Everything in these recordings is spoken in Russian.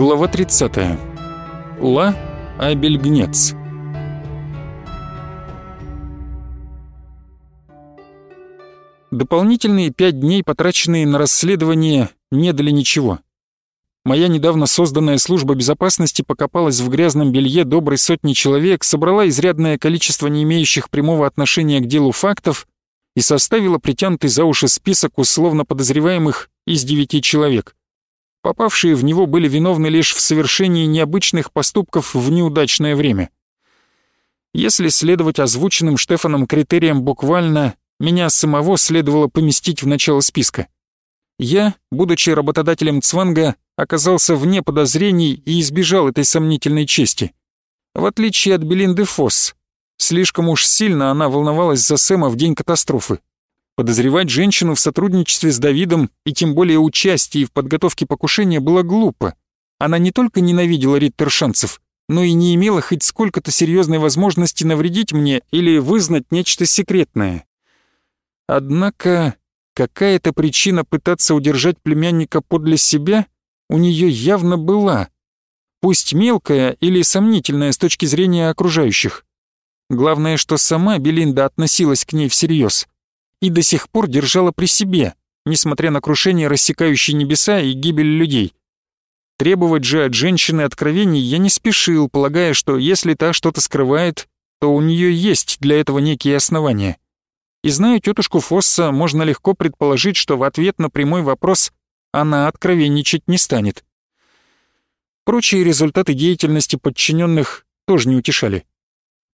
Глава 30. Ла Абельгнец. Дополнительные пять дней, потраченные на расследование, не дали ничего. Моя недавно созданная служба безопасности покопалась в грязном белье доброй сотни человек, собрала изрядное количество не имеющих прямого отношения к делу фактов и составила притянутый за уши список условно подозреваемых из девяти человек. Попавшие в него были виновны лишь в совершении необычных поступков в неудачное время. Если следовать озвученным Штефаном критериям буквально, меня самого следовало поместить в начало списка. Я, будучи работодателем Цванга, оказался вне подозрений и избежал этой сомнительной чести. В отличие от Белинды Фосс, слишком уж сильно она волновалась за Сэма в день катастрофы. Подозревать женщину в сотрудничестве с Давидом и тем более участии в подготовке покушения было глупо. Она не только ненавидела риттершанцев, но и не имела хоть сколько-то серьезной возможности навредить мне или вызнать нечто секретное. Однако какая-то причина пытаться удержать племянника подле себя у нее явно была, пусть мелкая или сомнительная с точки зрения окружающих. Главное, что сама Белинда относилась к ней всерьез и до сих пор держала при себе, несмотря на крушение, рассекающие небеса и гибель людей. Требовать же от женщины откровений я не спешил, полагая, что если та что-то скрывает, то у нее есть для этого некие основания. И зная тетушку Фосса, можно легко предположить, что в ответ на прямой вопрос она откровенничать не станет. Прочие результаты деятельности подчиненных тоже не утешали.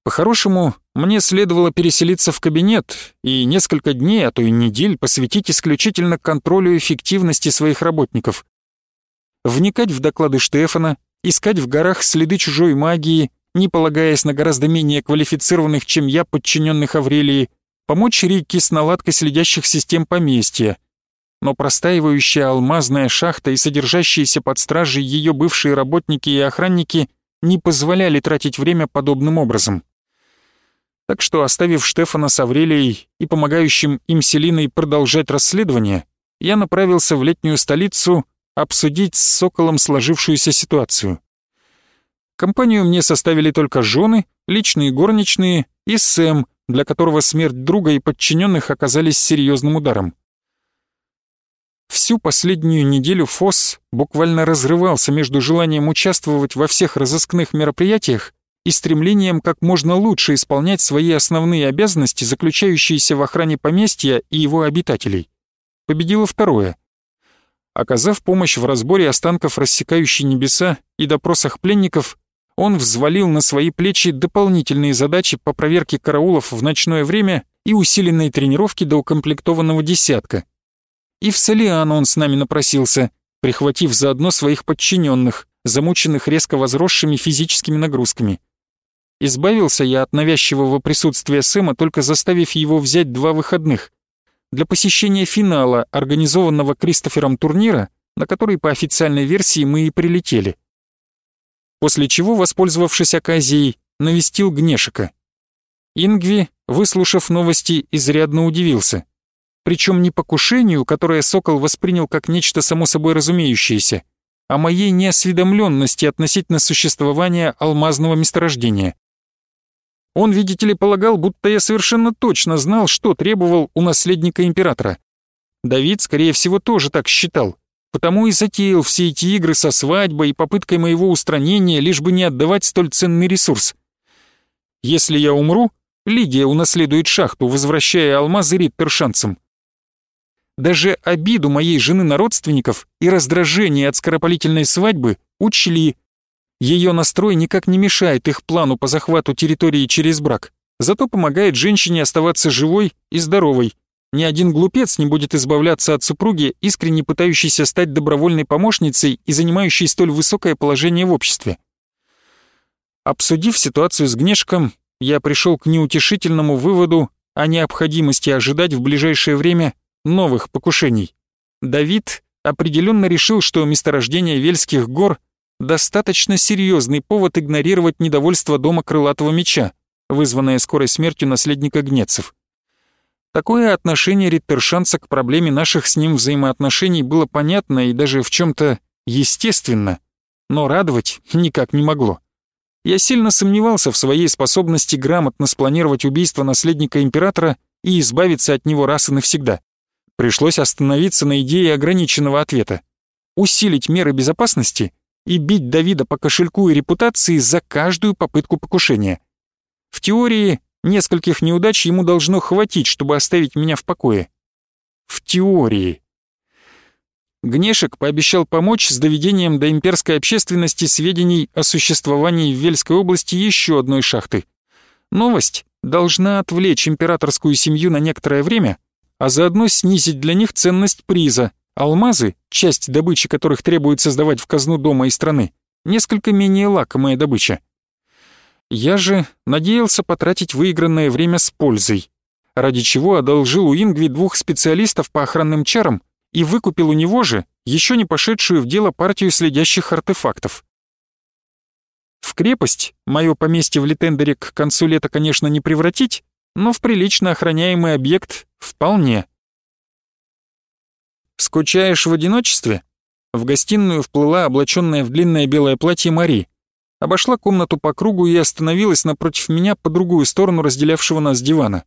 По-хорошему, мне следовало переселиться в кабинет и несколько дней, а то и недель посвятить исключительно контролю эффективности своих работников. Вникать в доклады Штефана, искать в горах следы чужой магии, не полагаясь на гораздо менее квалифицированных, чем я, подчиненных Аврелии, помочь Рике с наладкой следящих систем поместья. Но простаивающая алмазная шахта и содержащиеся под стражей ее бывшие работники и охранники не позволяли тратить время подобным образом. Так что, оставив Штефана с Аврелией и помогающим им Селиной продолжать расследование, я направился в летнюю столицу обсудить с Соколом сложившуюся ситуацию. Компанию мне составили только жены, личные горничные и Сэм, для которого смерть друга и подчиненных оказались серьезным ударом. Всю последнюю неделю Фосс буквально разрывался между желанием участвовать во всех разыскных мероприятиях и стремлением как можно лучше исполнять свои основные обязанности, заключающиеся в охране поместья и его обитателей. Победило второе. Оказав помощь в разборе останков рассекающей небеса и допросах пленников, он взвалил на свои плечи дополнительные задачи по проверке караулов в ночное время и усиленной тренировки до укомплектованного десятка. И в Солиан он с нами напросился, прихватив заодно своих подчиненных, замученных резко возросшими физическими нагрузками. Избавился я от навязчивого присутствия Сэма, только заставив его взять два выходных для посещения финала, организованного Кристофером турнира, на который по официальной версии мы и прилетели после чего, воспользовавшись оказией, навестил Гнешика. Ингви, выслушав новости, изрядно удивился. Причем не покушению, которое Сокол воспринял как нечто само собой разумеющееся, а моей неосведомленности относительно существования алмазного месторождения. Он, видите ли, полагал, будто я совершенно точно знал, что требовал у наследника императора. Давид, скорее всего, тоже так считал потому и затеял все эти игры со свадьбой и попыткой моего устранения, лишь бы не отдавать столь ценный ресурс. Если я умру, Лигия унаследует шахту, возвращая алмазы риттершанцам. Даже обиду моей жены на родственников и раздражение от скоропалительной свадьбы учли. Ее настрой никак не мешает их плану по захвату территории через брак, зато помогает женщине оставаться живой и здоровой, ни один глупец не будет избавляться от супруги, искренне пытающейся стать добровольной помощницей и занимающей столь высокое положение в обществе. Обсудив ситуацию с Гнешком, я пришел к неутешительному выводу о необходимости ожидать в ближайшее время новых покушений. Давид определенно решил, что месторождение Вельских гор достаточно серьезный повод игнорировать недовольство дома Крылатого Меча, вызванное скорой смертью наследника Гнецев. Такое отношение Риттершанца к проблеме наших с ним взаимоотношений было понятно и даже в чем-то естественно. но радовать никак не могло. Я сильно сомневался в своей способности грамотно спланировать убийство наследника императора и избавиться от него раз и навсегда. Пришлось остановиться на идее ограниченного ответа. Усилить меры безопасности и бить Давида по кошельку и репутации за каждую попытку покушения. В теории, нескольких неудач ему должно хватить, чтобы оставить меня в покое. В теории. Гнешек пообещал помочь с доведением до имперской общественности сведений о существовании в Вельской области еще одной шахты. Новость должна отвлечь императорскую семью на некоторое время, а заодно снизить для них ценность приза. Алмазы, часть добычи которых требуется сдавать в казну дома и страны, несколько менее лакомая добыча. Я же надеялся потратить выигранное время с пользой, ради чего одолжил у Ингви двух специалистов по охранным чарам и выкупил у него же еще не пошедшую в дело партию следящих артефактов. В крепость мое поместье в Литендере к концу лета, конечно, не превратить, но в прилично охраняемый объект вполне. «Скучаешь в одиночестве?» В гостиную вплыла облаченная в длинное белое платье Мари. Обошла комнату по кругу и остановилась напротив меня по другую сторону разделявшего нас дивана.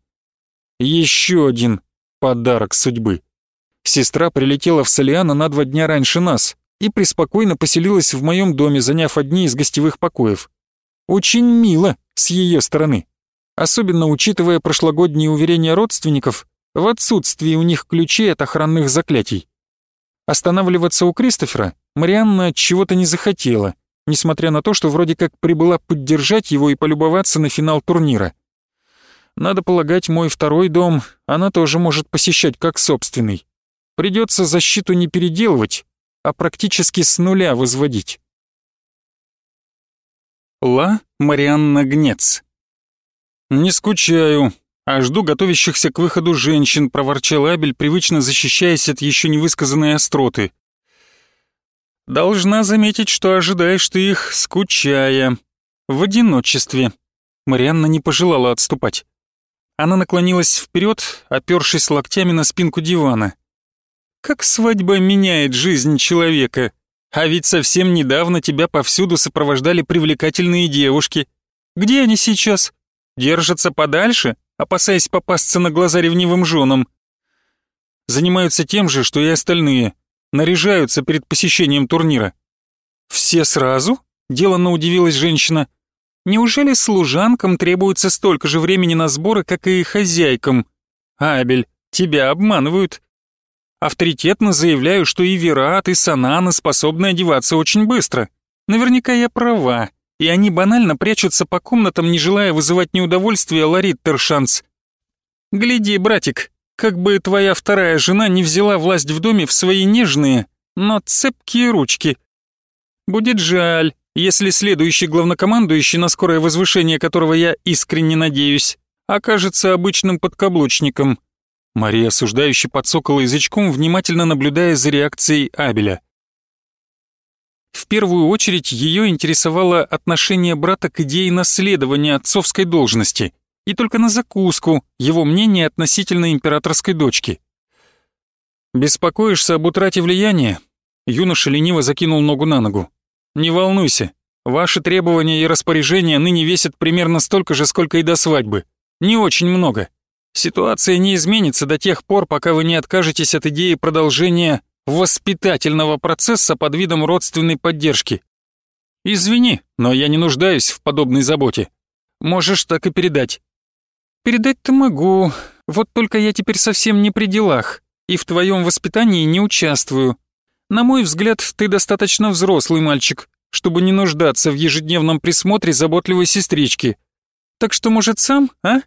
Еще один подарок судьбы. Сестра прилетела в Солиана на два дня раньше нас и преспокойно поселилась в моем доме, заняв одни из гостевых покоев. Очень мило с ее стороны, особенно учитывая прошлогодние уверения родственников в отсутствии у них ключей от охранных заклятий. Останавливаться у Кристофера Марианна от чего-то не захотела, несмотря на то, что вроде как прибыла поддержать его и полюбоваться на финал турнира. Надо полагать, мой второй дом она тоже может посещать как собственный. Придется защиту не переделывать, а практически с нуля возводить. Ла Марианна Гнец «Не скучаю, а жду готовящихся к выходу женщин», — проворчал Абель, привычно защищаясь от еще невысказанной остроты. «Должна заметить, что ожидаешь ты их, скучая. В одиночестве». Марианна не пожелала отступать. Она наклонилась вперед, опершись локтями на спинку дивана. Как свадьба меняет жизнь человека. А ведь совсем недавно тебя повсюду сопровождали привлекательные девушки. Где они сейчас? Держатся подальше, опасаясь попасться на глаза ревнивым женам. Занимаются тем же, что и остальные. Наряжаются перед посещением турнира. Все сразу? Деланно удивилась женщина. Неужели служанкам требуется столько же времени на сборы, как и хозяйкам? Абель, тебя обманывают. Авторитетно заявляю, что и Верат, и Санана способны одеваться очень быстро. Наверняка я права, и они банально прячутся по комнатам, не желая вызывать неудовольствие Ларит Тершанс. Гляди, братик, как бы твоя вторая жена не взяла власть в доме в свои нежные, но цепкие ручки. Будет жаль, если следующий главнокомандующий, на скорое возвышение которого я искренне надеюсь, окажется обычным подкаблучником. Мария осуждающе подсокала язычком, внимательно наблюдая за реакцией Абеля. В первую очередь ее интересовало отношение брата к идее наследования отцовской должности, и только на закуску его мнение относительно императорской дочки. «Беспокоишься об утрате влияния?» Юноша лениво закинул ногу на ногу. «Не волнуйся, ваши требования и распоряжения ныне весят примерно столько же, сколько и до свадьбы. Не очень много. Ситуация не изменится до тех пор, пока вы не откажетесь от идеи продолжения воспитательного процесса под видом родственной поддержки. Извини, но я не нуждаюсь в подобной заботе. Можешь так и передать. Передать-то могу, вот только я теперь совсем не при делах и в твоем воспитании не участвую. На мой взгляд, ты достаточно взрослый мальчик, чтобы не нуждаться в ежедневном присмотре заботливой сестрички. Так что, может, сам, а?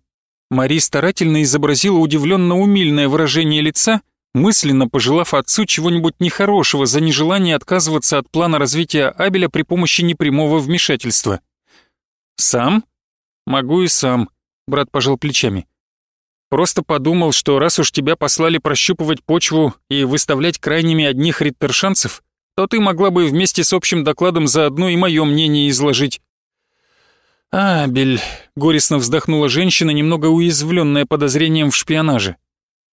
Мари старательно изобразила удивленно умильное выражение лица, мысленно пожелав отцу чего-нибудь нехорошего за нежелание отказываться от плана развития Абеля при помощи непрямого вмешательства. «Сам? Могу и сам», — брат пожал плечами. «Просто подумал, что раз уж тебя послали прощупывать почву и выставлять крайними одних риттершанцев, то ты могла бы вместе с общим докладом заодно и мое мнение изложить. «Абель», — горестно вздохнула женщина, немного уязвленная подозрением в шпионаже.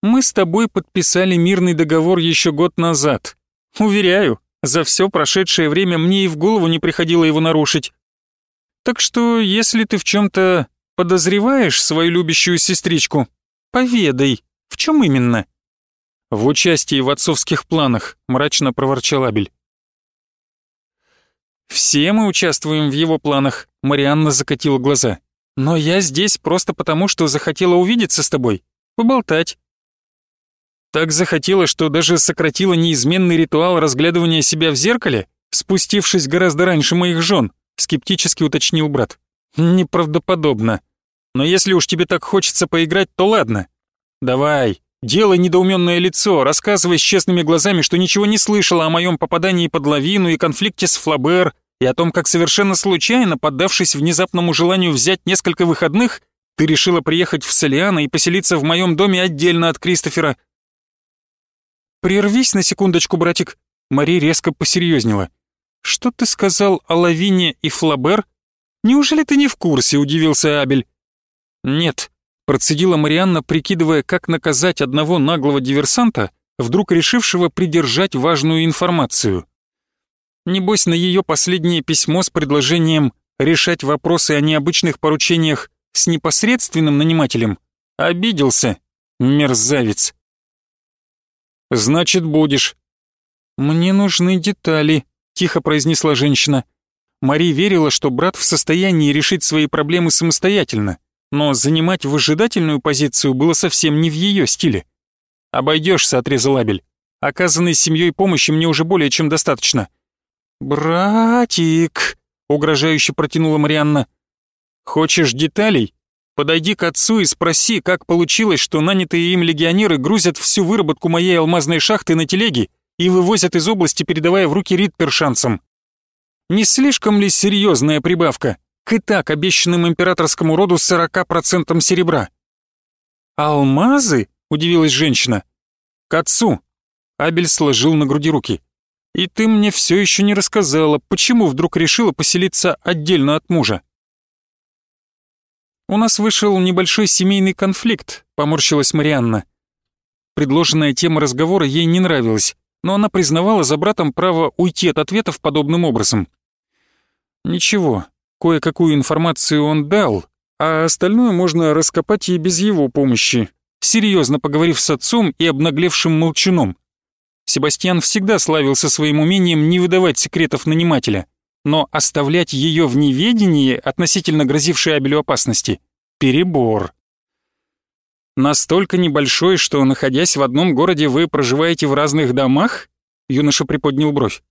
«Мы с тобой подписали мирный договор еще год назад. Уверяю, За все прошедшее время мне и в голову не приходило его нарушить. Так что, если ты в чем-то подозреваешь свою любящую сестричку, поведай, в чем именно?» «В участии в отцовских планах», — мрачно проворчал Абель. «Все мы участвуем в его планах», — Марианна закатила глаза. «Но я здесь просто потому, что захотела увидеться с тобой, поболтать». Так захотела, что даже сократила неизменный ритуал разглядывания себя в зеркале, спустившись гораздо раньше моих жен, скептически уточнил брат. Неправдоподобно. Но если уж тебе так хочется поиграть, то ладно. Давай, делай недоуменное лицо, рассказывай с честными глазами, что ничего не слышала о моем попадании под лавину и конфликте с Флабер, и о том, как совершенно случайно, поддавшись внезапному желанию взять несколько выходных, ты решила приехать в Солиана и поселиться в моем доме отдельно от Кристофера — «Прервись на секундочку, братик», — Мари резко посерьезнела. «Что ты сказал о Лавине и Флабер? Неужели ты не в курсе?» — удивился Абель. «Нет», — процедила Марианна, прикидывая, как наказать одного наглого диверсанта, вдруг решившего придержать важную информацию. Небось, на ее последнее письмо с предложением решать вопросы о необычных поручениях с непосредственным нанимателем обиделся, мерзавец. «Значит, будешь». «Мне нужны детали», — тихо произнесла женщина. Мари верила, что брат в состоянии решить свои проблемы самостоятельно, но занимать выжидательную позицию было совсем не в ее стиле. «Обойдешься», — отрезал Абель. «Оказанной семьей помощи мне уже более чем достаточно». «Братик», — угрожающе протянула Марианна. «Хочешь деталей? Подойди к отцу и спроси, как получилось, что нанятые им легионеры грузят всю выработку моей алмазной шахты на телеги и вывозят из области, передавая в руки ритпершанцам. Не слишком ли серьезная прибавка к и так обещанным императорскому роду 40% серебра? «Алмазы?» — удивилась женщина. «К отцу!» — Абель сложил на груди руки. «И ты мне все еще не рассказала, почему вдруг решила поселиться отдельно от мужа?» «У нас вышел небольшой семейный конфликт», — поморщилась Марианна. Предложенная тема разговора ей не нравилась, но она признавала за братом право уйти от ответов подобным образом. «Ничего, кое-какую информацию он дал, а остальное можно раскопать и без его помощи, серьезно поговорив с отцом и обнаглевшим молчуном. Себастьян всегда славился своим умением не выдавать секретов нанимателя — но оставлять ее в неведении относительно грозившей Абелю опасности — перебор. «Настолько небольшой, что, находясь в одном городе, вы проживаете в разных домах?» Юноша приподнял бровь.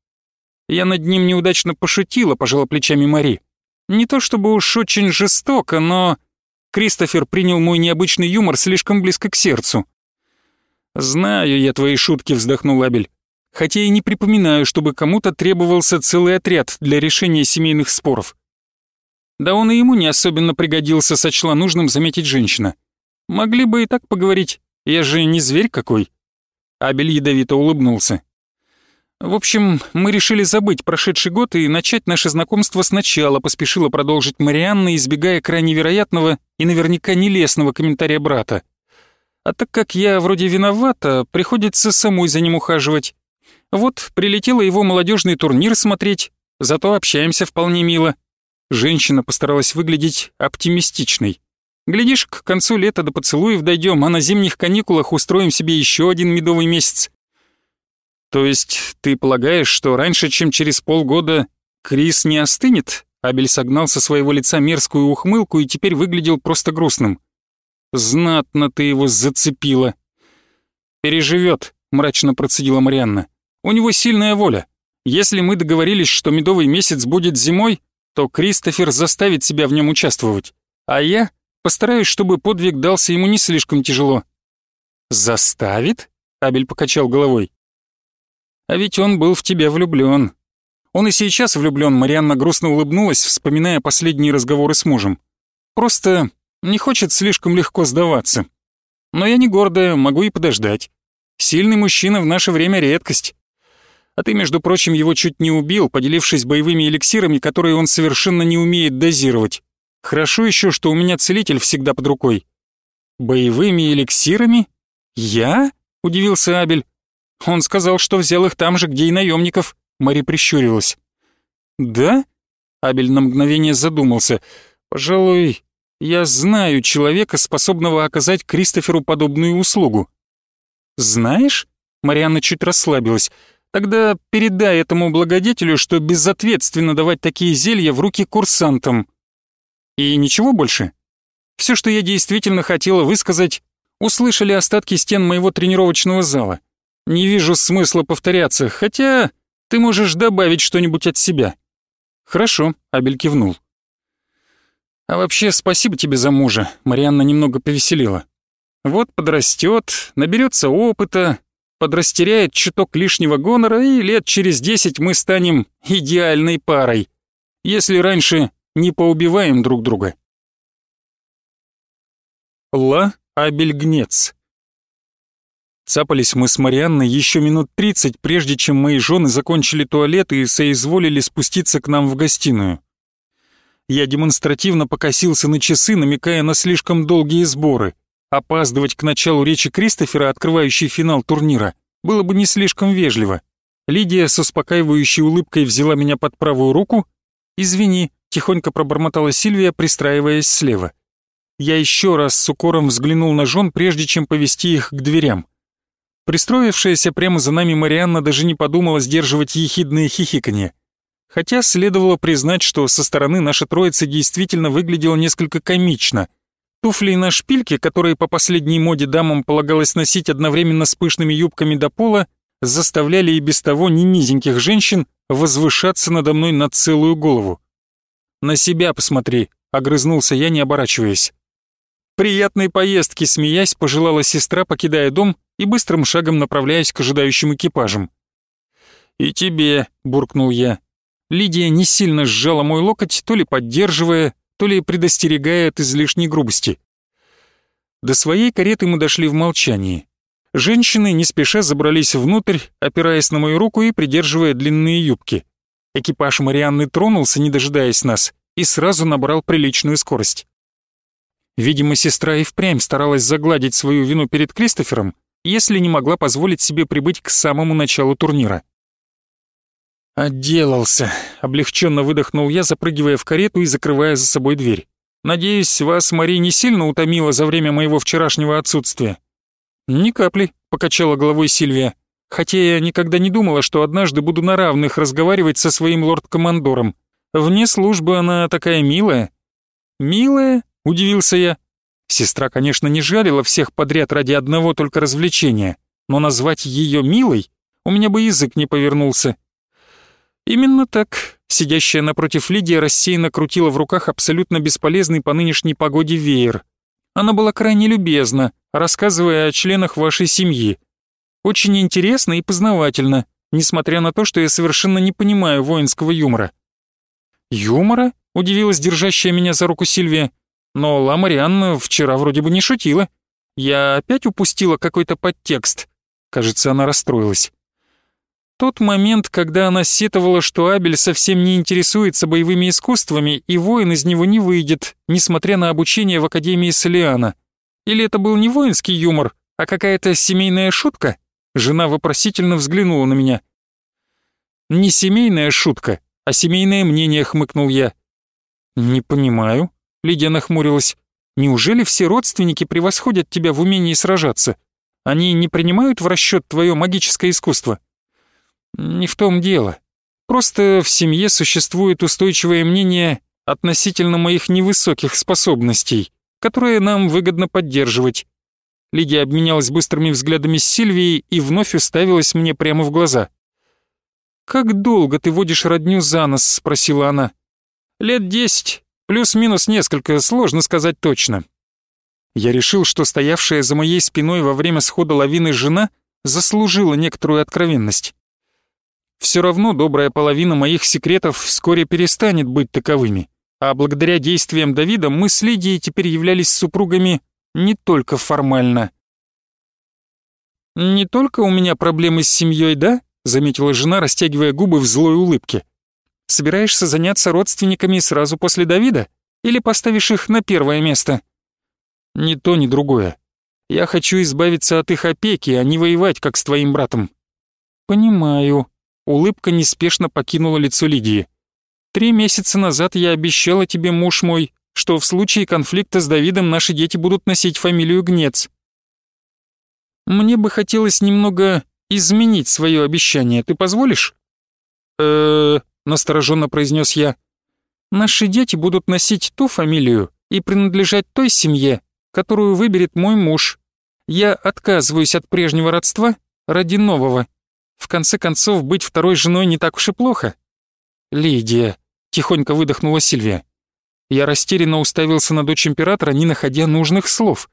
«Я над ним неудачно пошутила», — пожала плечами Мари. «Не то чтобы уж очень жестоко, но...» Кристофер принял мой необычный юмор слишком близко к сердцу. «Знаю я твои шутки», — вздохнул Абель хотя и не припоминаю, чтобы кому-то требовался целый отряд для решения семейных споров. Да он и ему не особенно пригодился, сочла нужным заметить женщина. Могли бы и так поговорить, я же не зверь какой. Абель ядовито улыбнулся. В общем, мы решили забыть прошедший год и начать наше знакомство сначала, поспешила продолжить Марианна, избегая крайне вероятного и наверняка нелестного комментария брата. А так как я вроде виновата, приходится самой за ним ухаживать. Вот, прилетела его молодежный турнир смотреть, зато общаемся вполне мило. Женщина постаралась выглядеть оптимистичной. Глядишь, к концу лета до поцелуев дойдем, а на зимних каникулах устроим себе еще один медовый месяц. То есть ты полагаешь, что раньше, чем через полгода, Крис не остынет? Абель согнал со своего лица мерзкую ухмылку и теперь выглядел просто грустным. Знатно ты его зацепила. Переживет, мрачно процедила Марианна. У него сильная воля. Если мы договорились, что медовый месяц будет зимой, то Кристофер заставит себя в нем участвовать, а я постараюсь, чтобы подвиг дался ему не слишком тяжело». «Заставит?» — Абель покачал головой. «А ведь он был в тебя влюблен. Он и сейчас влюблен. Марианна грустно улыбнулась, вспоминая последние разговоры с мужем. «Просто не хочет слишком легко сдаваться. Но я не гордая, могу и подождать. Сильный мужчина в наше время редкость. А ты, между прочим, его чуть не убил, поделившись боевыми эликсирами, которые он совершенно не умеет дозировать. Хорошо еще, что у меня целитель всегда под рукой. Боевыми эликсирами? Я? Удивился Абель. Он сказал, что взял их там же, где и наемников. Мари прищурилась. «Да?» Абель на мгновение задумался. «Пожалуй, я знаю человека, способного оказать Кристоферу подобную услугу». «Знаешь?» Марианна чуть расслабилась. «Тогда передай этому благодетелю, что безответственно давать такие зелья в руки курсантам». «И ничего больше?» Все, что я действительно хотела высказать, услышали остатки стен моего тренировочного зала. Не вижу смысла повторяться, хотя ты можешь добавить что-нибудь от себя. Хорошо, Абель кивнул. А вообще, спасибо тебе за мужа, Марианна немного повеселила. Вот подрастет, наберется опыта, подрастеряет чуток лишнего гонора, и лет через десять мы станем идеальной парой, если раньше не поубиваем друг друга. Ла Абельгнец. Цапались мы с Марианной еще минут тридцать, прежде чем мои жены закончили туалет и соизволили спуститься к нам в гостиную. Я демонстративно покосился на часы, намекая на слишком долгие сборы. Опаздывать к началу речи Кристофера, открывающей финал турнира, было бы не слишком вежливо. Лидия с успокаивающей улыбкой взяла меня под правую руку. «Извини», — тихонько пробормотала Сильвия, пристраиваясь слева. Я еще раз с укором взглянул на жен, прежде чем повести их к дверям. Пристроившаяся прямо за нами Марианна даже не подумала сдерживать ехидные хихиканье. Хотя следовало признать, что со стороны наша троица действительно выглядела несколько комично. Туфли на шпильке, которые по последней моде дамам полагалось носить одновременно с пышными юбками до пола, заставляли и без того не низеньких женщин возвышаться надо мной на целую голову. «На себя посмотри», — огрызнулся я, не оборачиваясь. «Приятной поездки», — смеясь, пожелала сестра, покидая дом и быстрым шагом направляясь к ожидающим экипажам. «И тебе», — буркнул я. Лидия не сильно сжала мой локоть, то ли поддерживая, то ли предостерегая от излишней грубости. До своей кареты мы дошли в молчании. Женщины не спеша забрались внутрь, опираясь на мою руку и придерживая длинные юбки. Экипаж Марианны тронулся, не дожидаясь нас, и сразу набрал приличную скорость. Видимо, сестра и впрямь старалась загладить свою вину перед Кристофером, если не могла позволить себе прибыть к самому началу турнира. «Отделался», — облегченно выдохнул я, запрыгивая в карету и закрывая за собой дверь. «Надеюсь, вас Мари не сильно утомила за время моего вчерашнего отсутствия?» «Ни капли», — покачала головой Сильвия. «Хотя я никогда не думала, что однажды буду на равных разговаривать со своим лорд-командором. Вне службы она такая милая». «Милая?» Удивился я. Сестра, конечно, не жалила всех подряд ради одного только развлечения, но назвать ее милой у меня бы язык не повернулся. Именно так. Сидящая напротив Лидия рассеянно крутила в руках абсолютно бесполезный по нынешней погоде веер. Она была крайне любезна, рассказывая о членах вашей семьи. Очень интересно и познавательно, несмотря на то, что я совершенно не понимаю воинского юмора. «Юмора?» — удивилась держащая меня за руку Сильвия. Но Ла Марианна вчера вроде бы не шутила. Я опять упустила какой-то подтекст. Кажется, она расстроилась. Тот момент, когда она сетовала, что Абель совсем не интересуется боевыми искусствами, и воин из него не выйдет, несмотря на обучение в Академии Солиана. Или это был не воинский юмор, а какая-то семейная шутка? Жена вопросительно взглянула на меня. «Не семейная шутка, а семейное мнение», — хмыкнул я. «Не понимаю», Лидия нахмурилась. «Неужели все родственники превосходят тебя в умении сражаться? Они не принимают в расчет твое магическое искусство?» «Не в том дело. Просто в семье существует устойчивое мнение относительно моих невысоких способностей, которые нам выгодно поддерживать». Лидия обменялась быстрыми взглядами с Сильвией и вновь уставилась мне прямо в глаза. «Как долго ты водишь родню за нос?» — спросила она. «Лет десять. Плюс-минус несколько, сложно сказать точно. Я решил, что стоявшая за моей спиной во время схода лавины жена заслужила некоторую откровенность. Все равно добрая половина моих секретов вскоре перестанет быть таковыми, а благодаря действиям Давида мы с Лидией теперь являлись супругами не только формально. «Не только у меня проблемы с семьей, да?» — заметила жена, растягивая губы в злой улыбке. Собираешься заняться родственниками сразу после Давида? Или поставишь их на первое место?» «Ни то, ни другое. Я хочу избавиться от их опеки, а не воевать, как с твоим братом». «Понимаю». Улыбка неспешно покинула лицо Лидии. «Три месяца назад я обещала тебе, муж мой, что в случае конфликта с Давидом наши дети будут носить фамилию Гнец. Мне бы хотелось немного изменить свое обещание, ты позволишь?» «Э-э-э», настороженно произнес я. «Наши дети будут носить ту фамилию и принадлежать той семье, которую выберет мой муж. Я отказываюсь от прежнего родства ради нового. В конце концов, быть второй женой не так уж и плохо». «Лидия», — тихонько выдохнула Сильвия. Я растерянно уставился на дочь императора, не находя нужных слов.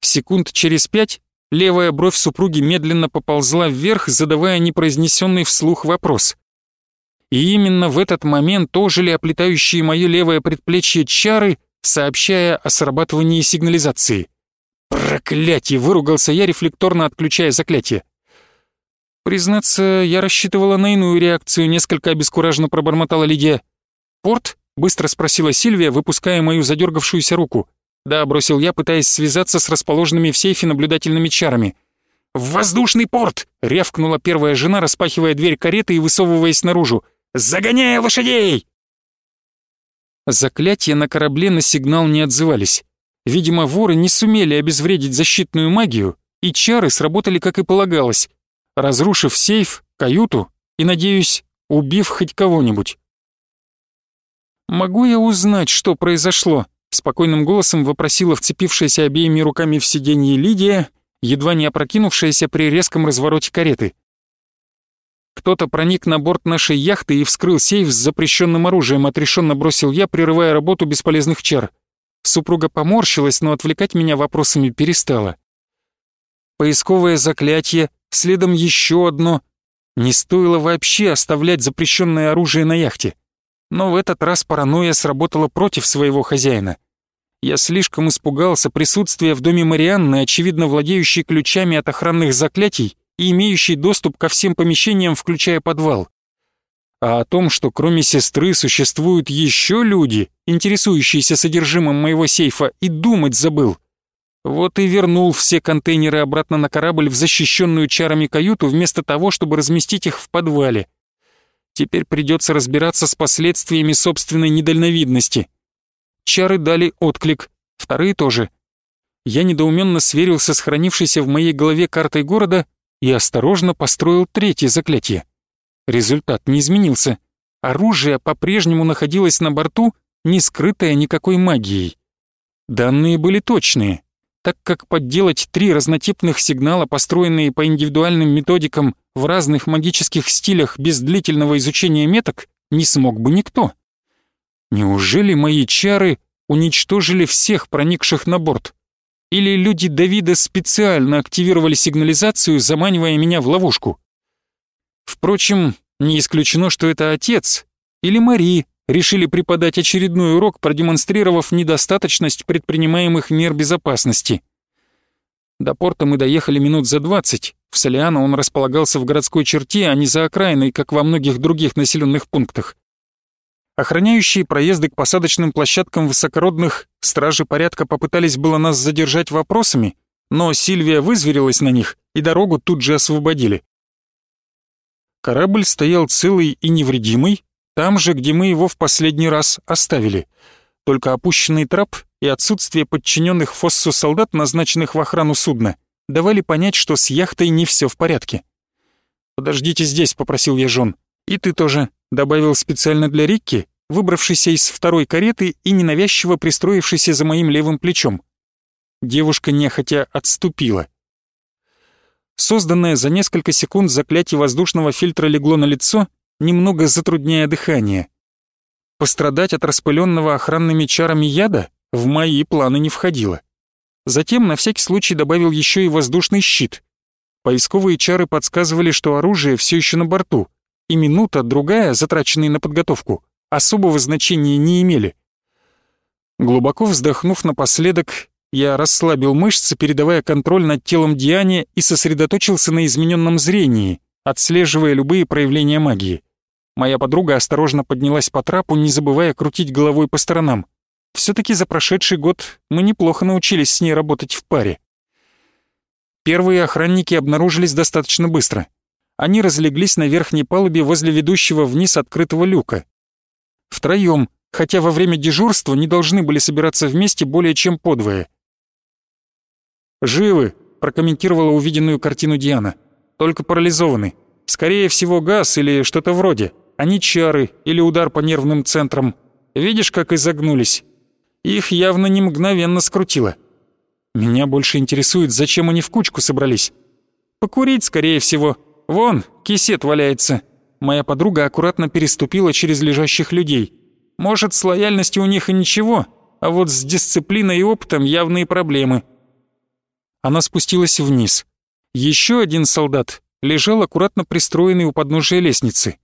Секунд через пять левая бровь супруги медленно поползла вверх, задавая непроизнесенный вслух вопрос. И именно в этот момент ожили оплетающие мое левое предплечье чары, сообщая о срабатывании сигнализации. «Проклятие!» — выругался я, рефлекторно отключая заклятие. Признаться, я рассчитывала на иную реакцию, несколько обескураженно пробормотала Лидия. «Порт?» Быстро спросила Сильвия, выпуская мою задергавшуюся руку. «Да», — бросил я, пытаясь связаться с расположенными в сейфе наблюдательными чарами. «В воздушный порт!» — рявкнула первая жена, распахивая дверь кареты и высовываясь наружу. «Загоняй лошадей!» Заклятия на корабле на сигнал не отзывались. Видимо, воры не сумели обезвредить защитную магию, и чары сработали как и полагалось, разрушив сейф, каюту и, надеюсь, убив хоть кого-нибудь. «Могу я узнать, что произошло?» — спокойным голосом вопросила вцепившаяся обеими руками в сиденье Лидия, едва не опрокинувшаяся при резком развороте кареты. «Кто-то проник на борт нашей яхты и вскрыл сейф с запрещенным оружием», — отрешенно бросил я, прерывая работу бесполезных чар. Супруга поморщилась, но отвлекать меня вопросами перестала. Поисковое заклятие, следом еще одно. Не стоило вообще оставлять запрещенное оружие на яхте. Но в этот раз паранойя сработала против своего хозяина. Я слишком испугался присутствия в доме Марианны, очевидно владеющей ключами от охранных заклятий и имеющей доступ ко всем помещениям, включая подвал. А о том, что кроме сестры существуют еще люди, интересующиеся содержимым моего сейфа, и думать забыл. Вот и вернул все контейнеры обратно на корабль в защищенную чарами каюту, вместо того, чтобы разместить их в подвале. Теперь придется разбираться с последствиями собственной недальновидности. Чары дали отклик, вторые тоже. Я недоуменно сверился с хранившейся в моей голове картой города и осторожно построил третье заклятие. Результат не изменился. Оружие по-прежнему находилось на борту, не скрытое никакой магией. Данные были точные, так как подделать три разнотипных сигнала, построенные по индивидуальным методикам в разных магических стилях без длительного изучения меток, не смог бы никто. Неужели мои чары уничтожили всех проникших на борт? Или люди Давида специально активировали сигнализацию, заманивая меня в ловушку? Впрочем, не исключено, что это отец или Мари решили преподать очередной урок, продемонстрировав недостаточность предпринимаемых мер безопасности. До порта мы доехали минут за двадцать. В Солиано он располагался в городской черте, а не за окраиной, как во многих других населенных пунктах. Охраняющие проезды к посадочным площадкам высокородных стражи порядка попытались было нас задержать вопросами, но Сильвия вызверилась на них, и дорогу тут же освободили. Корабль стоял целый и невредимый, там же, где мы его в последний раз оставили. Только опущенный трап и отсутствие подчиненных Фоссу солдат, назначенных в охрану судна, давали понять, что с яхтой не все в порядке. «Подождите здесь», — попросил я жен. «И ты тоже», — добавил специально для Рикки, выбравшийся из второй кареты и ненавязчиво пристроившийся за моим левым плечом. Девушка нехотя отступила. Созданное за несколько секунд заклятие воздушного фильтра легло на лицо, немного затрудняя дыхание. Пострадать от распыленного охранными чарами яда в мои планы не входило. Затем на всякий случай добавил еще и воздушный щит. Поисковые чары подсказывали, что оружие все еще на борту, и минута, другая, затраченные на подготовку, особого значения не имели. Глубоко вздохнув напоследок, я расслабил мышцы, передавая контроль над телом Диане и сосредоточился на измененном зрении, отслеживая любые проявления магии. Моя подруга осторожно поднялась по трапу, не забывая крутить головой по сторонам. Все-таки за прошедший год мы неплохо научились с ней работать в паре. Первые охранники обнаружились достаточно быстро. они разлеглись на верхней палубе возле ведущего вниз открытого люка. Втроем, хотя во время дежурства не должны были собираться вместе более чем подвое. «Живы», — прокомментировала увиденную картину Диана. «Только парализованы. Скорее всего, газ или что-то вроде, а не чары или удар по нервным центрам. Видишь, как изогнулись? Их явно не мгновенно скрутило. Меня больше интересует, зачем они в кучку собрались. Покурить, скорее всего. Вон, кисет валяется. Моя подруга аккуратно переступила через лежащих людей. Может, с лояльностью у них и ничего, а вот с дисциплиной и опытом явные проблемы. Она спустилась вниз. Еще один солдат лежал аккуратно пристроенный у подножия лестницы.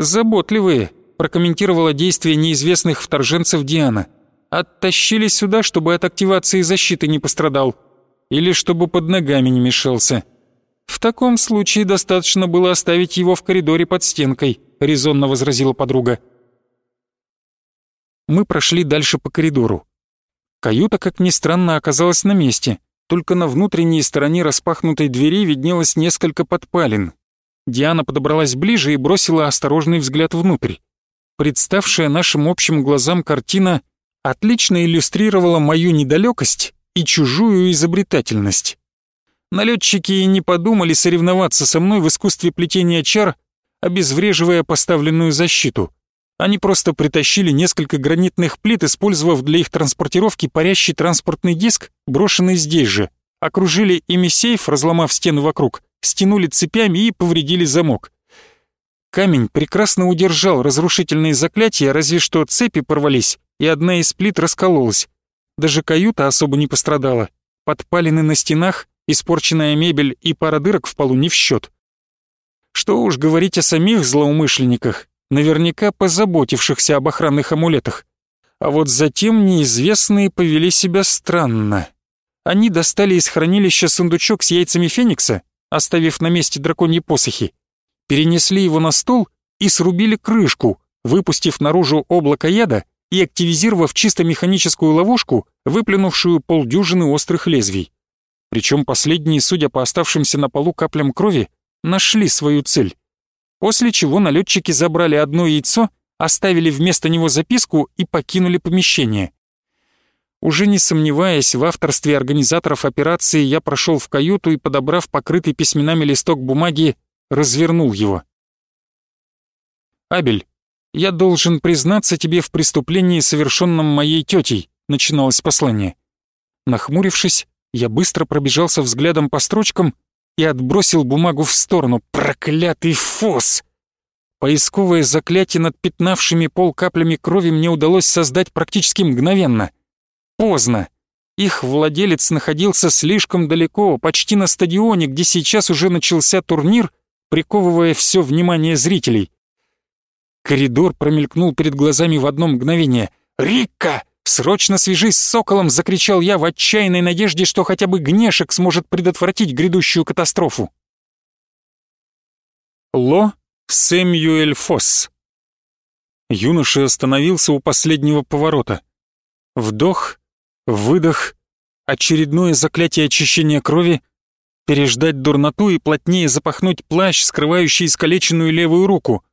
«Заботливые», — прокомментировала действия неизвестных вторженцев Диана. «Оттащили сюда, чтобы от активации защиты не пострадал. Или чтобы под ногами не мешался. В таком случае достаточно было оставить его в коридоре под стенкой», — резонно возразила подруга. Мы прошли дальше по коридору. Каюта, как ни странно, оказалась на месте — только на внутренней стороне распахнутой двери виднелось несколько подпалин. Диана подобралась ближе и бросила осторожный взгляд внутрь. Представшая нашим общим глазам картина отлично иллюстрировала мою недалекость и чужую изобретательность. Налетчики и не подумали соревноваться со мной в искусстве плетения чар, обезвреживая поставленную защиту. Они просто притащили несколько гранитных плит, использовав для их транспортировки парящий транспортный диск, брошенный здесь же. Окружили ими сейф, разломав стены вокруг, стянули цепями и повредили замок. Камень прекрасно удержал разрушительные заклятия, разве что цепи порвались, и одна из плит раскололась. Даже каюта особо не пострадала. Подпалины на стенах, испорченная мебель и пара дырок в полу не в счет. Что уж говорить о самих злоумышленниках, наверняка позаботившихся об охранных амулетах. А вот затем неизвестные повели себя странно. Они достали из хранилища сундучок с яйцами феникса, оставив на месте драконьи посохи, перенесли его на стол и срубили крышку, выпустив наружу облако яда и активизировав чисто механическую ловушку, выплюнувшую полдюжины острых лезвий. Причем последние, судя по оставшимся на полу каплям крови, нашли свою цель после чего налетчики забрали одно яйцо, оставили вместо него записку и покинули помещение. Уже не сомневаясь в авторстве организаторов операции, я прошел в каюту и, подобрав покрытый письменами листок бумаги, развернул его. «Абель, я должен признаться тебе в преступлении, совершенном моей тетей», — начиналось послание. Нахмурившись, я быстро пробежался взглядом по строчкам и отбросил бумагу в сторону. Проклятый фос! Поисковое заклятие над пятнавшими пол каплями крови мне удалось создать практически мгновенно. Поздно. Их владелец находился слишком далеко, почти на стадионе, где сейчас уже начался турнир, приковывая все внимание зрителей. Коридор промелькнул перед глазами в одно мгновение. «Рикка!» «Срочно свяжись с Соколом!» — закричал я в отчаянной надежде, что хотя бы Гнешек сможет предотвратить грядущую катастрофу. Ло Сэмюэль Фосс Юноша остановился у последнего поворота. Вдох, выдох, очередное заклятие очищения крови, переждать дурноту и плотнее запахнуть плащ, скрывающий искалеченную левую руку.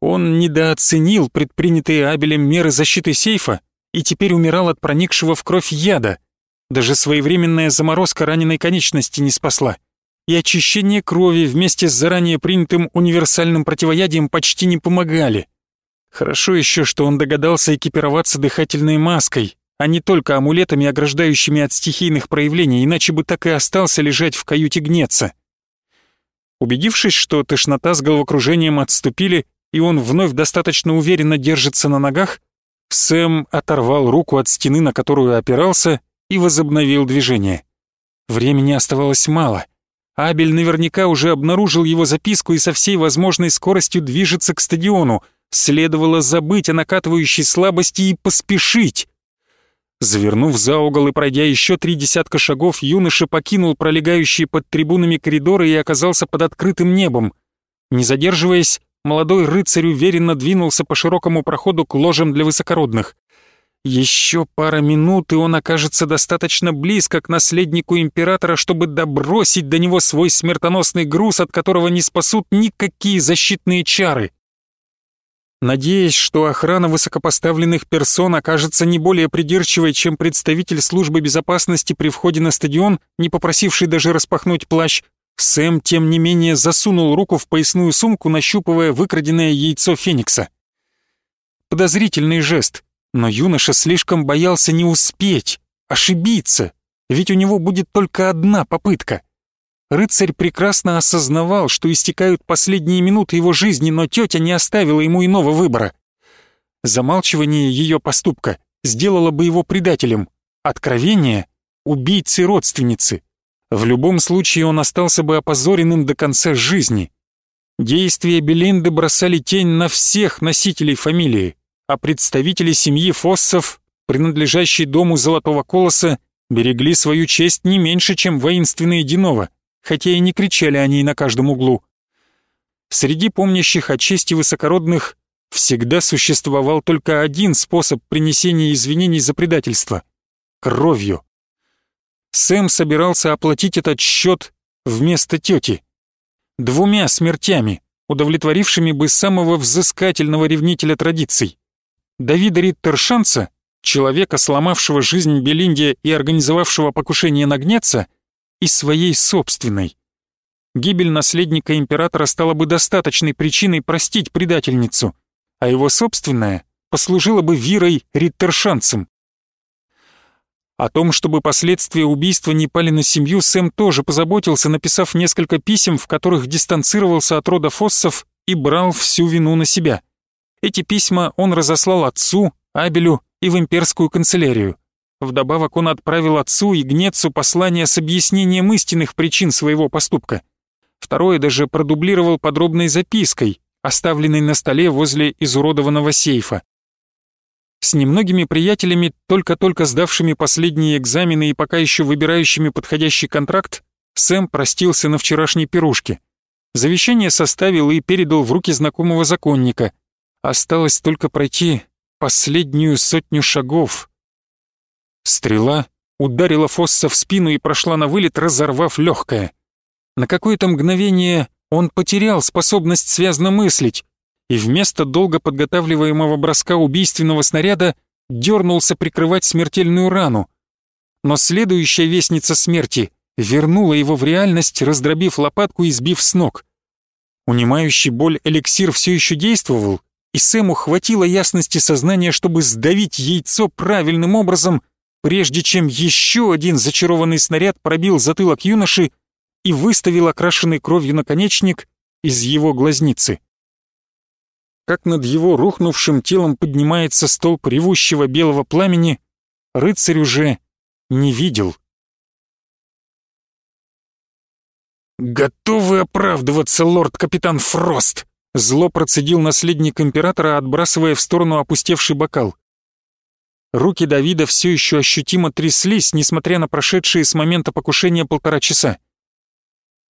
Он недооценил предпринятые Абелем меры защиты сейфа и теперь умирал от проникшего в кровь яда. Даже своевременная заморозка раненой конечности не спасла. И очищение крови вместе с заранее принятым универсальным противоядием почти не помогали. Хорошо еще, что он догадался экипироваться дыхательной маской, а не только амулетами, ограждающими от стихийных проявлений, иначе бы так и остался лежать в каюте гнеться. Убедившись, что тошнота с головокружением отступили, и он вновь достаточно уверенно держится на ногах, Сэм оторвал руку от стены, на которую опирался, и возобновил движение. Времени оставалось мало. Абель наверняка уже обнаружил его записку и со всей возможной скоростью движется к стадиону. Следовало забыть о накатывающей слабости и поспешить. Завернув за угол и пройдя еще три десятка шагов, юноша покинул пролегающие под трибунами коридоры и оказался под открытым небом. Не задерживаясь, молодой рыцарь уверенно двинулся по широкому проходу к ложам для высокородных. Еще пара минут, и он окажется достаточно близко к наследнику императора, чтобы добросить до него свой смертоносный груз, от которого не спасут никакие защитные чары. Надеясь, что охрана высокопоставленных персон окажется не более придирчивой, чем представитель службы безопасности при входе на стадион, не попросивший даже распахнуть плащ, Сэм, тем не менее, засунул руку в поясную сумку, нащупывая выкраденное яйцо Феникса. Подозрительный жест, но юноша слишком боялся не успеть, ошибиться, ведь у него будет только одна попытка. Рыцарь прекрасно осознавал, что истекают последние минуты его жизни, но тетя не оставила ему иного выбора. Замалчивание ее поступка сделало бы его предателем, откровение — убийцей родственницы. В любом случае он остался бы опозоренным до конца жизни. Действия Белинды бросали тень на всех носителей фамилии, а представители семьи Фоссов, принадлежащей дому Золотого Колоса, берегли свою честь не меньше, чем воинственные Динова, хотя и не кричали они на каждом углу. Среди помнящих о чести высокородных всегда существовал только один способ принесения извинений за предательство — кровью. Сэм собирался оплатить этот счет вместо тети. Двумя смертями, удовлетворившими бы самого взыскательного ревнителя традиций. Давида Риттершанца, человека, сломавшего жизнь Белинде и организовавшего покушение на Гнеца, и своей собственной. Гибель наследника императора стала бы достаточной причиной простить предательницу, а его собственная послужила бы Вирой Риттершанцем. О том, чтобы последствия убийства не пали на семью, Сэм тоже позаботился, написав несколько писем, в которых дистанцировался от рода Фоссов и брал всю вину на себя. Эти письма он разослал отцу, Абелю и в имперскую канцелярию. Вдобавок он отправил отцу и Гнецу послание с объяснением истинных причин своего поступка. Второе даже продублировал подробной запиской, оставленной на столе возле изуродованного сейфа. С немногими приятелями, только-только сдавшими последние экзамены и пока еще выбирающими подходящий контракт, Сэм простился на вчерашней пирушке. Завещание составил и передал в руки знакомого законника. Осталось только пройти последнюю сотню шагов. Стрела ударила Фосса в спину и прошла на вылет, разорвав легкое. На какое-то мгновение он потерял способность связно мыслить, и вместо долго подготавливаемого броска убийственного снаряда дернулся прикрывать смертельную рану. Но следующая вестница смерти вернула его в реальность, раздробив лопатку и сбив с ног. Унимающий боль эликсир все еще действовал, и Сэму хватило ясности сознания, чтобы сдавить яйцо правильным образом, прежде чем еще один зачарованный снаряд пробил затылок юноши и выставил окрашенный кровью наконечник из его глазницы как над его рухнувшим телом поднимается столб ревущего белого пламени, рыцарь уже не видел. «Готовы оправдываться, лорд-капитан Фрост!» Зло процедил наследник императора, отбрасывая в сторону опустевший бокал. Руки Давида все еще ощутимо тряслись, несмотря на прошедшие с момента покушения полтора часа.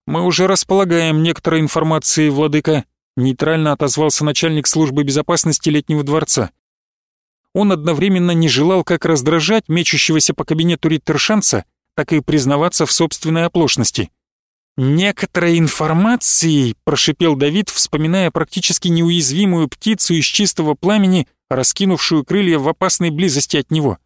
«Мы уже располагаем некоторой информацией, владыка», нейтрально отозвался начальник службы безопасности летнего дворца. Он одновременно не желал как раздражать мечущегося по кабинету Риттершанца, так и признаваться в собственной оплошности. «Некоторой информацией», — прошипел Давид, вспоминая практически неуязвимую птицу из чистого пламени, раскинувшую крылья в опасной близости от него.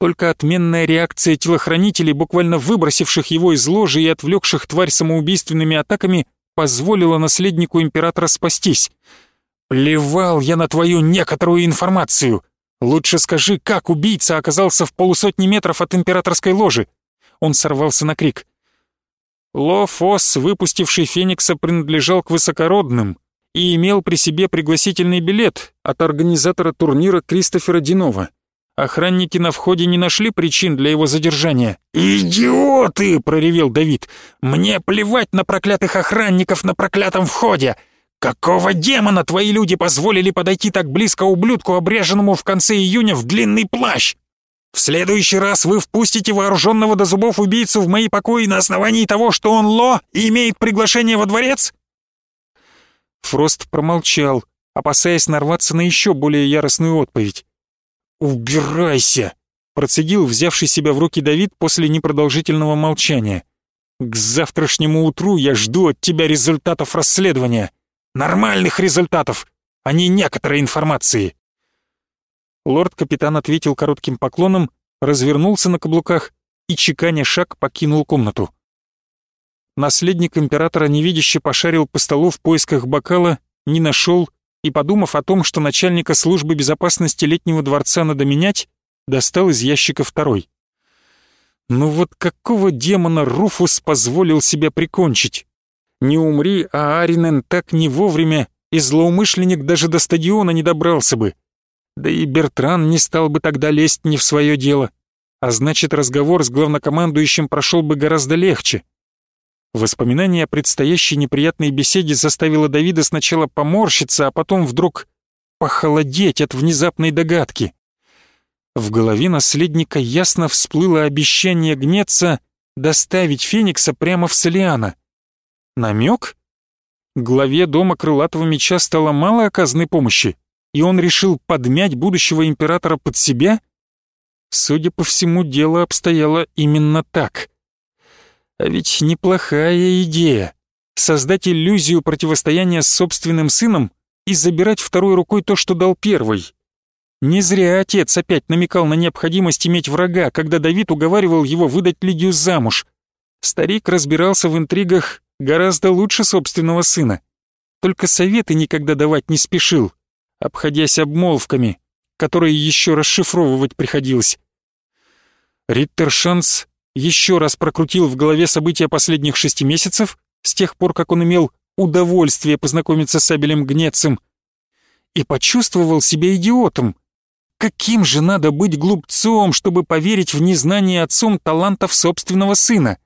Только отменная реакция телохранителей, буквально выбросивших его из ложи и отвлекших тварь самоубийственными атаками, позволила наследнику императора спастись. Плевал я на твою некоторую информацию. Лучше скажи, как убийца оказался в полусотни метров от императорской ложи. Он сорвался на крик. Ло Фосс, выпустивший Феникса, принадлежал к высокородным и имел при себе пригласительный билет от организатора турнира Кристофера Динова. Охранники на входе не нашли причин для его задержания. «Идиоты!» — проревел Давид. «Мне плевать на проклятых охранников на проклятом входе! Какого демона твои люди позволили подойти так близко ублюдку, обреженному в конце июня в длинный плащ? В следующий раз вы впустите вооруженного до зубов убийцу в мои покои на основании того, что он Ло и имеет приглашение во дворец?» Фрост промолчал, опасаясь нарваться на еще более яростную отповедь. «Убирайся!» — процедил взявший себя в руки Давид после непродолжительного молчания. «К завтрашнему утру я жду от тебя результатов расследования. Нормальных результатов, а не некоторой информации!» Лорд-капитан ответил коротким поклоном, развернулся на каблуках и, чеканя шаг, покинул комнату. Наследник императора невидяще пошарил по столу в поисках бокала, не нашел и, подумав о том, что начальника службы безопасности летнего дворца надо менять, достал из ящика второй. Ну вот какого демона Руфус позволил себя прикончить? Не умри, а Аринен так не вовремя, и злоумышленник даже до стадиона не добрался бы. Да и Бертран не стал бы тогда лезть не в свое дело. А значит, разговор с главнокомандующим прошел бы гораздо легче. Воспоминание о предстоящей неприятной беседе заставило Давида сначала поморщиться, а потом вдруг похолодеть от внезапной догадки. В голове наследника ясно всплыло обещание гнеться доставить Феникса прямо в Солиана. Намек? Главе дома крылатого меча стало мало оказанной помощи, и он решил подмять будущего императора под себя? Судя по всему, дело обстояло именно так. А ведь неплохая идея — создать иллюзию противостояния с собственным сыном и забирать второй рукой то, что дал первый. Не зря отец опять намекал на необходимость иметь врага, когда Давид уговаривал его выдать Лидию замуж. Старик разбирался в интригах гораздо лучше собственного сына. Только советы никогда давать не спешил, обходясь обмолвками, которые еще расшифровывать приходилось. Риттершанс еще раз прокрутил в голове события последних шести месяцев, с тех пор, как он имел удовольствие познакомиться с Абелем Гнецем, и почувствовал себя идиотом, Каким же надо быть глупцом, чтобы поверить в незнание отцом талантов собственного сына?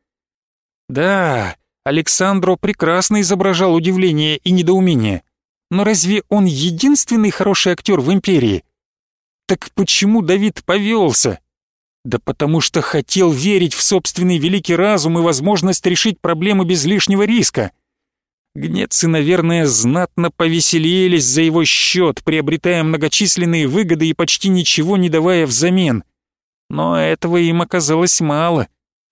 Да, Александро прекрасно изображал удивление и недоумение. Но разве он единственный хороший актер в империи? Так почему Давид повелся? Да потому что хотел верить в собственный великий разум и возможность решить проблемы без лишнего риска. Гнецы, наверное, знатно повеселились за его счет, приобретая многочисленные выгоды и почти ничего не давая взамен. Но этого им оказалось мало.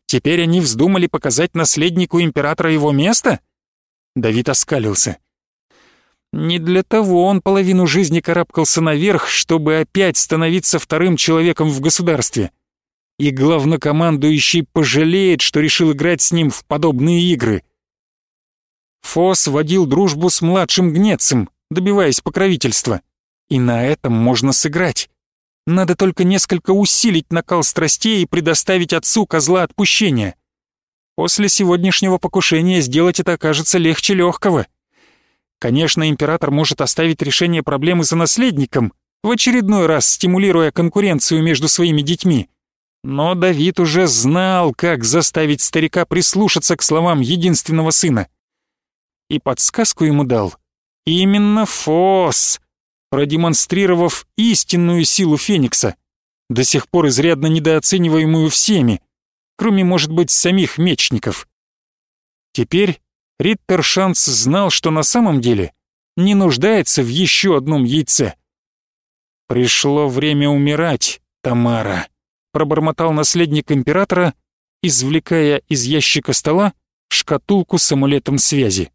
Теперь они вздумали показать наследнику императора его место? Давид оскалился. Не для того он половину жизни карабкался наверх, чтобы опять становиться вторым человеком в государстве. И главнокомандующий пожалеет, что решил играть с ним в подобные игры — Фос водил дружбу с младшим гнецем, добиваясь покровительства. И на этом можно сыграть. Надо только несколько усилить накал страстей и предоставить отцу козла отпущения. После сегодняшнего покушения сделать это окажется легче легкого. Конечно, император может оставить решение проблемы за наследником, в очередной раз стимулируя конкуренцию между своими детьми. Но Давид уже знал, как заставить старика прислушаться к словам единственного сына и подсказку ему дал именно Фос, продемонстрировав истинную силу Феникса, до сих пор изрядно недооцениваемую всеми, кроме, может быть, самих мечников. Теперь Риттер Шанс знал, что на самом деле не нуждается в еще одном яйце. «Пришло время умирать, Тамара», — пробормотал наследник императора, извлекая из ящика стола шкатулку с амулетом связи.